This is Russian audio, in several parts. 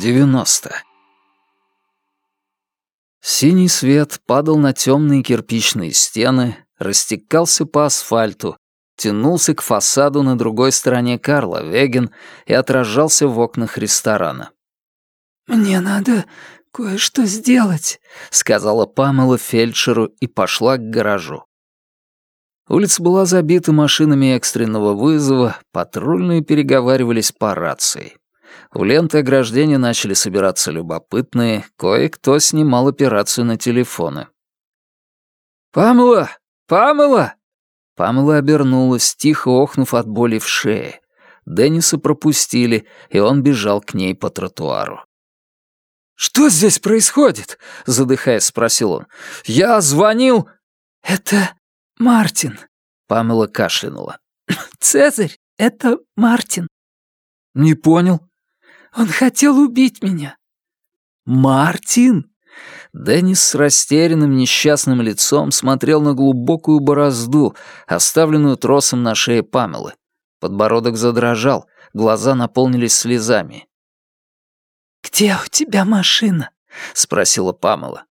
90. Синий свет падал на темные кирпичные стены, растекался по асфальту, тянулся к фасаду на другой стороне Карла Веген и отражался в окнах ресторана. «Мне надо кое-что сделать», — сказала Памела фельдшеру и пошла к гаражу. Улица была забита машинами экстренного вызова, патрульные переговаривались по рации. У ленты ограждения начали собираться любопытные, кое-кто снимал операцию на телефоны. «Памела! Памела!» Памела обернулась, тихо охнув от боли в шее. Денниса пропустили, и он бежал к ней по тротуару. «Что здесь происходит?» — задыхаясь, спросил он. «Я звонил...» «Это Мартин», — Памела кашлянула. «Цезарь, это Мартин». «Не понял». Он хотел убить меня». «Мартин?» Деннис с растерянным несчастным лицом смотрел на глубокую борозду, оставленную тросом на шее Памелы. Подбородок задрожал, глаза наполнились слезами. «Где у тебя машина?» — спросила Памела.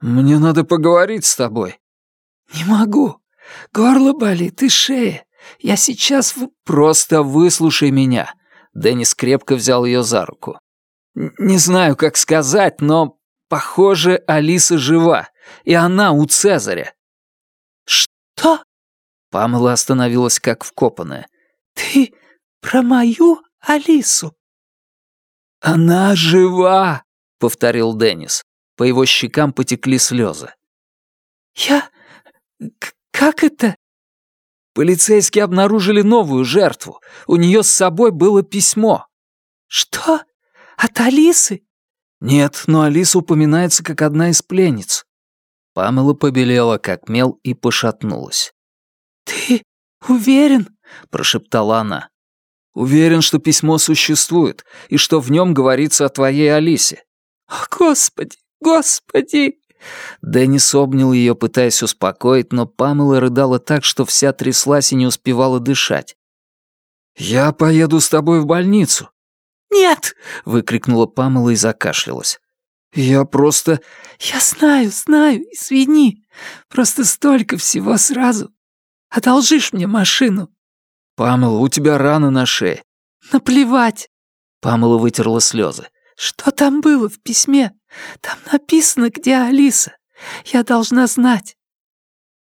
«Мне надо поговорить с тобой». «Не могу. Горло болит и шея. Я сейчас...» в... «Просто выслушай меня». Деннис крепко взял ее за руку. «Не знаю, как сказать, но, похоже, Алиса жива, и она у Цезаря». «Что?» Памела остановилась как вкопанная. «Ты про мою Алису?» «Она жива!» — повторил Деннис. По его щекам потекли слезы. «Я... как это?» Полицейские обнаружили новую жертву. У нее с собой было письмо. «Что? От Алисы?» «Нет, но Алиса упоминается как одна из пленниц». Памела побелела, как мел, и пошатнулась. «Ты уверен?» — прошептала она. «Уверен, что письмо существует, и что в нем говорится о твоей Алисе». «О, Господи, Господи!» Деннис обнял ее, пытаясь успокоить, но Памела рыдала так, что вся тряслась и не успевала дышать. «Я поеду с тобой в больницу». «Нет!» — выкрикнула Памела и закашлялась. «Я просто...» «Я знаю, знаю, извини. Просто столько всего сразу. Одолжишь мне машину?» «Памела, у тебя рана на шее». «Наплевать». Памела вытерла слезы. «Что там было в письме? Там написано, где Алиса. Я должна знать».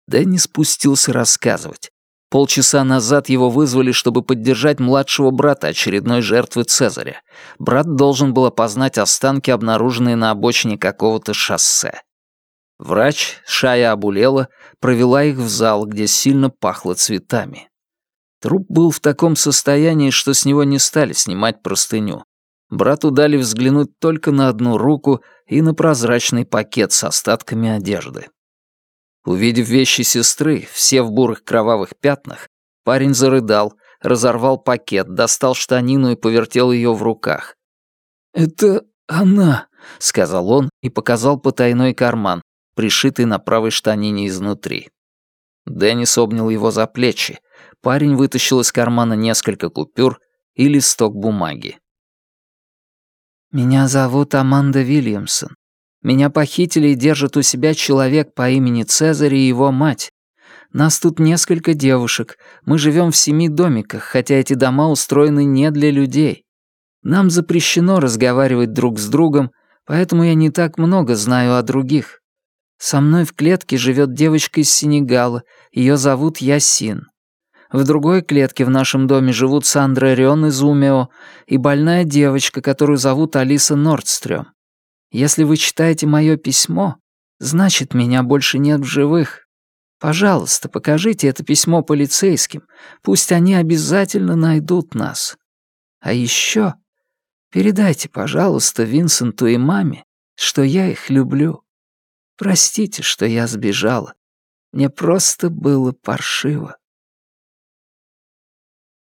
Дэнни спустился рассказывать. Полчаса назад его вызвали, чтобы поддержать младшего брата очередной жертвы Цезаря. Брат должен был опознать останки, обнаруженные на обочине какого-то шоссе. Врач, Шая Абулела, провела их в зал, где сильно пахло цветами. Труп был в таком состоянии, что с него не стали снимать простыню. Брату дали взглянуть только на одну руку и на прозрачный пакет с остатками одежды. Увидев вещи сестры, все в бурых кровавых пятнах, парень зарыдал, разорвал пакет, достал штанину и повертел ее в руках. «Это она», — сказал он и показал потайной карман, пришитый на правой штанине изнутри. Деннис обнял его за плечи. Парень вытащил из кармана несколько купюр и листок бумаги. «Меня зовут Аманда Вильямсон. Меня похитили и держат у себя человек по имени Цезарь и его мать. Нас тут несколько девушек. Мы живем в семи домиках, хотя эти дома устроены не для людей. Нам запрещено разговаривать друг с другом, поэтому я не так много знаю о других. Со мной в клетке живет девочка из Сенегала, ее зовут Ясин. В другой клетке в нашем доме живут Сандра Рен из Умео и больная девочка, которую зовут Алиса Нордстрём. Если вы читаете мое письмо, значит, меня больше нет в живых. Пожалуйста, покажите это письмо полицейским. Пусть они обязательно найдут нас. А еще передайте, пожалуйста, Винсенту и маме, что я их люблю. Простите, что я сбежала. Мне просто было паршиво.